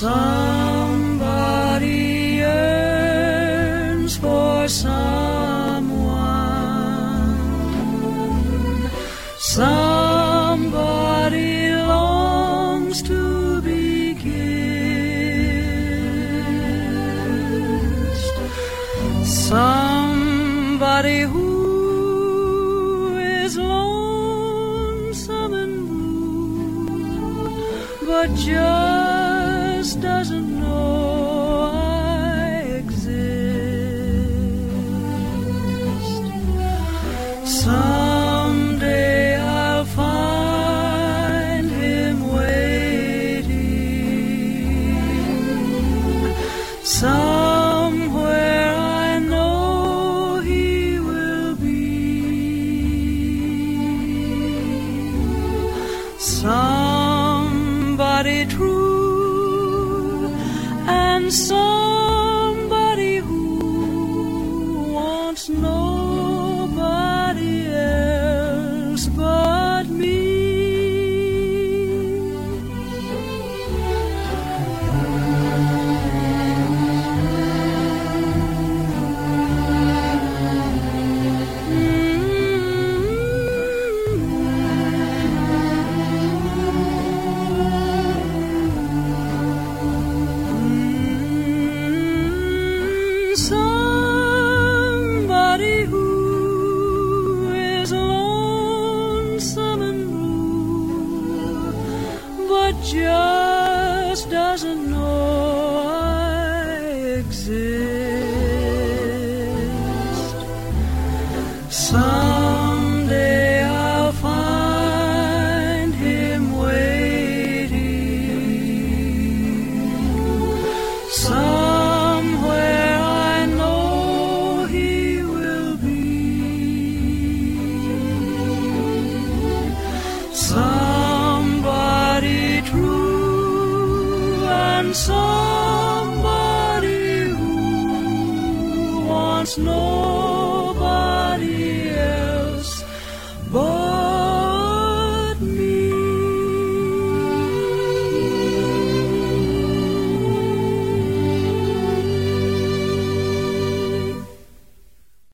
Somebody yearns for someone. Somebody longs to be kissed. Somebody who is lonesome and blue, but just just doesn't know I exist. Someday I'll find him waiting. Somewhere I know he will be. Somebody true and Somebody who is lonesome and blue, but just doesn't know I exist. Someday Somebody true and somebody who wants no.